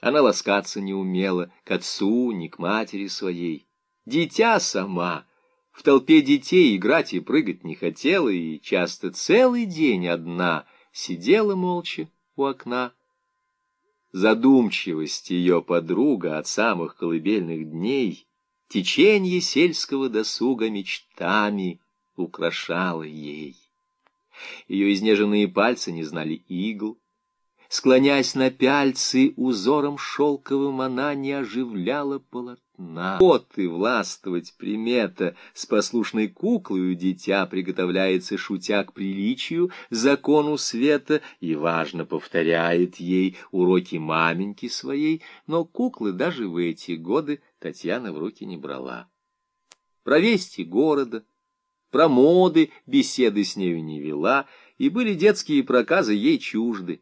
Она ласкаться не умела к отцу, ни к матери своей. Дитя сама, в толпе детей играть и прыгать не хотела, и часто целый день одна сидела молча у окна. Задумчивость ее подруга от самых колыбельных дней, течение сельского досуга мечтами украшала ей. Ее изнеженные пальцы не знали игл, Склонясь на пяльцы, узором шелковым она не оживляла полотна. Вот и властвовать примета, с послушной куклою дитя приготовляется, шутя к приличию, закону света, и важно повторяет ей уроки маменьки своей, но куклы даже в эти годы Татьяна в руки не брала. Про вести города, про моды беседы с нею не вела, и были детские проказы ей чужды.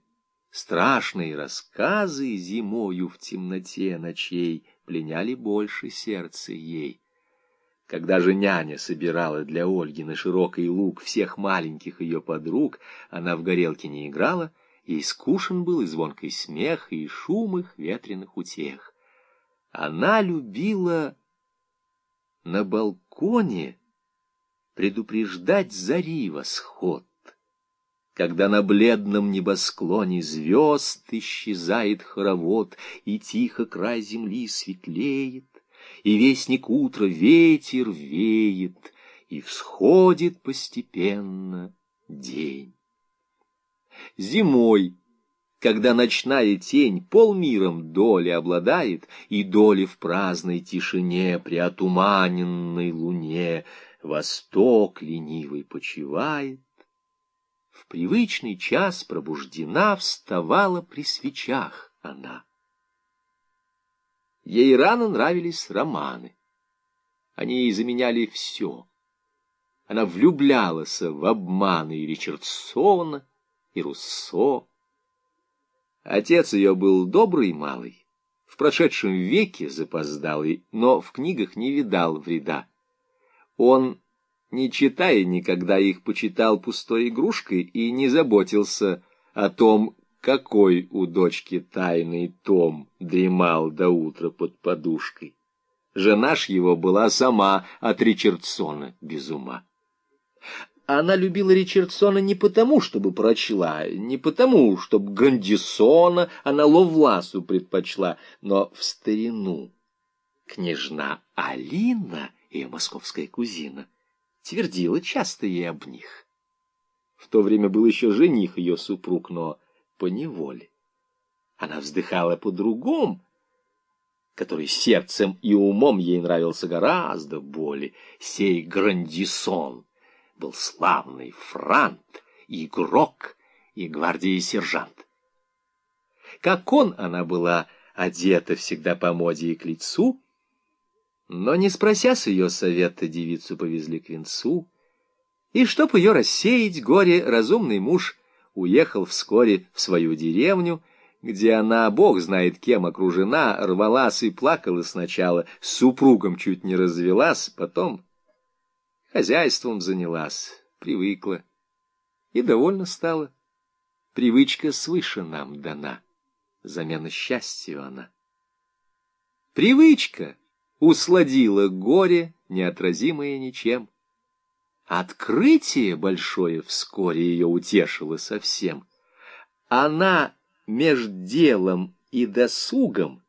Страшные рассказы зимою в темноте ночей пленяли больше сердце ей. Когда же няня собирала для Ольги на широкий луг всех маленьких ее подруг, она в горелке не играла, и скушен был и звонкий смех, и шум их ветреных утех. Она любила на балконе предупреждать зари восход когда на бледном небосклоне звезд исчезает хоровод, и тихо край земли светлеет, и вестник утра ветер веет, и всходит постепенно день. Зимой, когда ночная тень полмиром доли обладает, и доли в праздной тишине при отуманенной луне, восток ленивый почивает, в привычный час пробуждена вставала при свечах она. Ей рано нравились романы. Они ей заменяли все. Она влюблялась в обманы и Ричардсона, и Руссо. Отец ее был добрый малый, в прошедшем веке запоздалый, но в книгах не видал вреда. Он не читая никогда их, почитал пустой игрушкой и не заботился о том, какой у дочки тайный том дремал до утра под подушкой. Жена ж его была сама от Ричардсона без ума. Она любила Ричардсона не потому, чтобы прочла, не потому, чтобы Грандисона она Ловласу предпочла, но в старину. Княжна Алина, ее московская кузина, твердила часто ей об них. В то время был еще жених ее супруг, но по неволе. Она вздыхала по-другому, который сердцем и умом ей нравился гораздо более. Сей Грандисон был славный франт, игрок и гвардии сержант. Как он, она была одета всегда по моде и к лицу, но, не спрося с ее совета, девицу повезли к венцу, и, чтоб ее рассеять горе, разумный муж уехал вскоре в свою деревню, где она, бог знает кем, окружена, рвалась и плакала сначала, с супругом чуть не развелась, потом хозяйством занялась, привыкла и довольно стала. Привычка свыше нам дана, замена счастью она. Привычка! Усладило горе, неотразимое ничем. Открытие большое вскоре ее утешило совсем. Она меж делом и досугом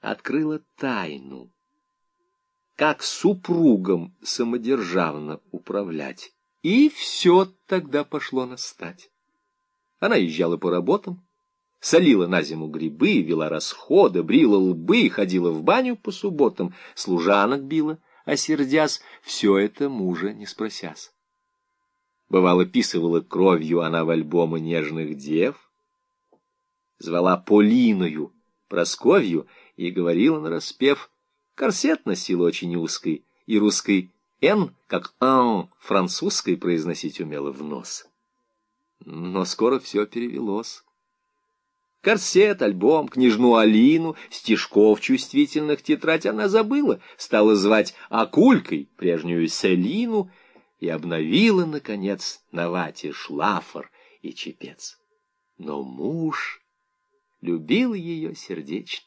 открыла тайну, как супругом самодержавно управлять. И все тогда пошло настать. Она езжала по работам, солила на зиму грибы, вела расходы, брила лбы, ходила в баню по субботам, служанок била, а сердясь, все это мужа не спросясь. Бывало, писывала кровью она в альбомы нежных дев, звала Полиною, Просковью и говорила нараспев, корсет носила очень узкий, и русский «н», как «ан» французской произносить умела в нос. Но скоро все перевелось. Корсет, альбом, княжну Алину, стишков чувствительных тетрадь она забыла, стала звать Акулькой, прежнюю Селину, и обновила, наконец, на вате шлафор и чепец. Но муж любил ее сердечно.